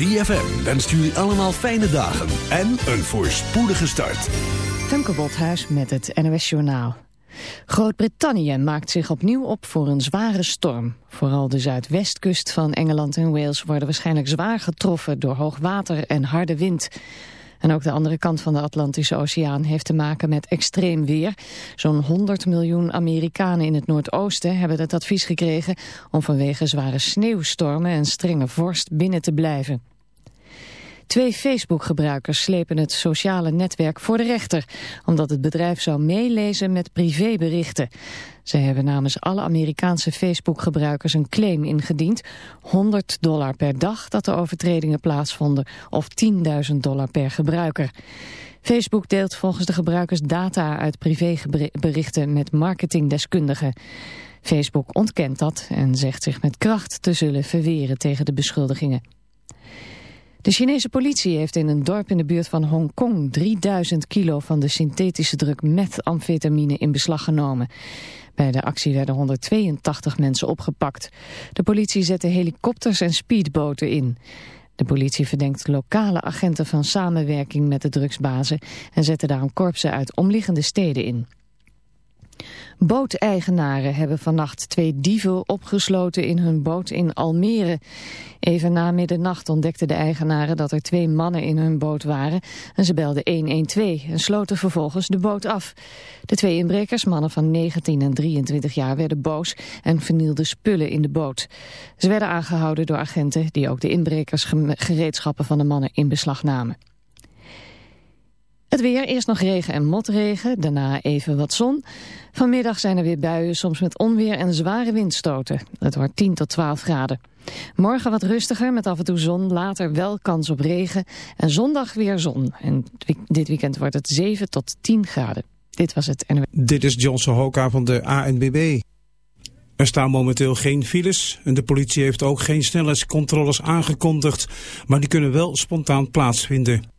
ZFM wenst jullie allemaal fijne dagen en een voorspoedige start. Femke met het NOS Journaal. Groot-Brittannië maakt zich opnieuw op voor een zware storm. Vooral de zuidwestkust van Engeland en Wales worden waarschijnlijk zwaar getroffen door hoog water en harde wind. En ook de andere kant van de Atlantische Oceaan heeft te maken met extreem weer. Zo'n 100 miljoen Amerikanen in het Noordoosten hebben het advies gekregen om vanwege zware sneeuwstormen en strenge vorst binnen te blijven. Twee Facebook-gebruikers slepen het sociale netwerk voor de rechter... omdat het bedrijf zou meelezen met privéberichten. Zij hebben namens alle Amerikaanse Facebook-gebruikers een claim ingediend. 100 dollar per dag dat de overtredingen plaatsvonden... of 10.000 dollar per gebruiker. Facebook deelt volgens de gebruikers data uit privéberichten met marketingdeskundigen. Facebook ontkent dat en zegt zich met kracht te zullen verweren tegen de beschuldigingen. De Chinese politie heeft in een dorp in de buurt van Hongkong 3000 kilo van de synthetische druk methamfetamine in beslag genomen. Bij de actie werden 182 mensen opgepakt. De politie zette helikopters en speedboten in. De politie verdenkt lokale agenten van samenwerking met de drugsbazen en zette daarom korpsen uit omliggende steden in. Booteigenaren hebben vannacht twee dieven opgesloten in hun boot in Almere. Even na middernacht ontdekten de eigenaren dat er twee mannen in hun boot waren en ze belden 112 en sloten vervolgens de boot af. De twee inbrekers, mannen van 19 en 23 jaar, werden boos en vernielden spullen in de boot. Ze werden aangehouden door agenten die ook de inbrekers gereedschappen van de mannen in beslag namen. Het weer, eerst nog regen en motregen, daarna even wat zon. Vanmiddag zijn er weer buien, soms met onweer en zware windstoten. Het wordt 10 tot 12 graden. Morgen wat rustiger, met af en toe zon, later wel kans op regen. En zondag weer zon. En dit weekend wordt het 7 tot 10 graden. Dit was het NW. Dit is Johnson Hoka van de ANBB. Er staan momenteel geen files en de politie heeft ook geen snelheidscontroles aangekondigd. Maar die kunnen wel spontaan plaatsvinden.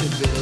possibility.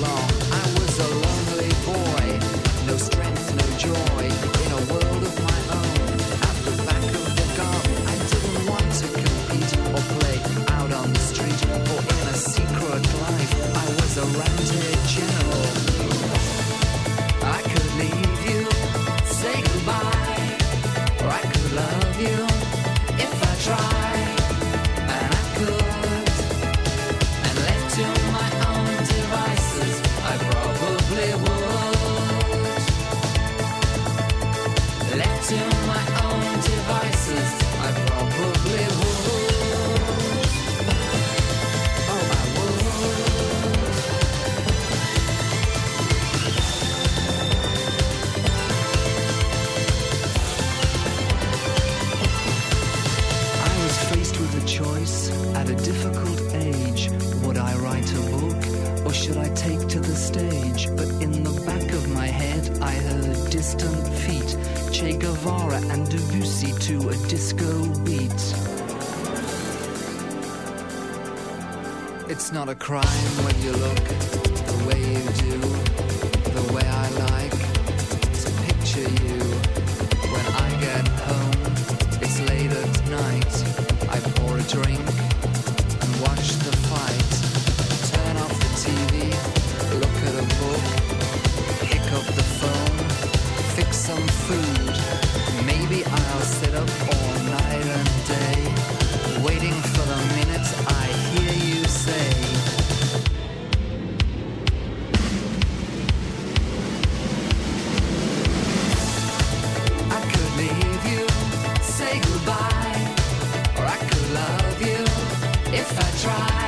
if I try.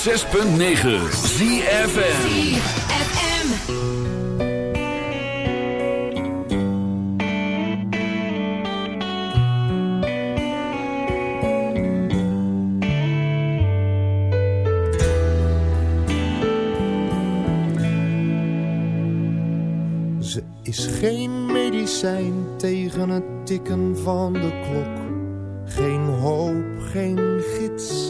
6.9 ZFM. ZFM. Ze is geen medicijn tegen het tikken van de klok. Geen hoop, geen gids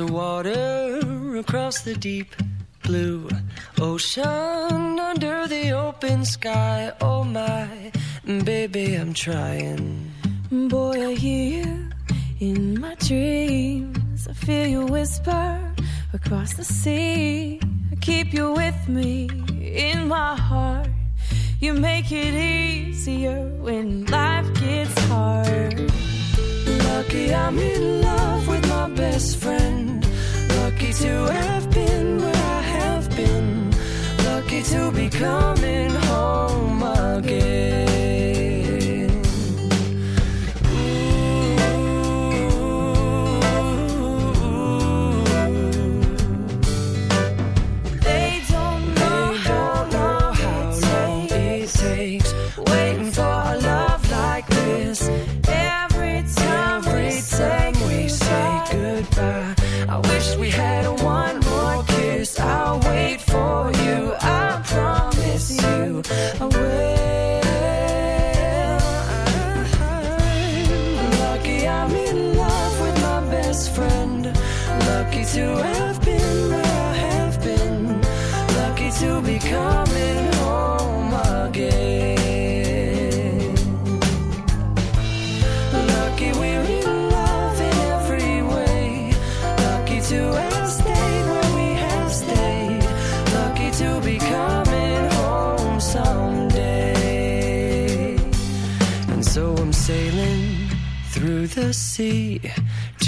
of water across the deep blue ocean under the open sky. Oh my, baby, I'm trying. I've been where I have been, lucky to be.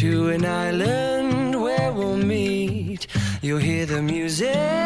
to an island where we'll meet. You'll hear the music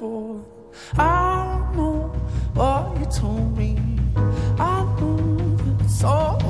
fool. I know what you told me. I know it's all.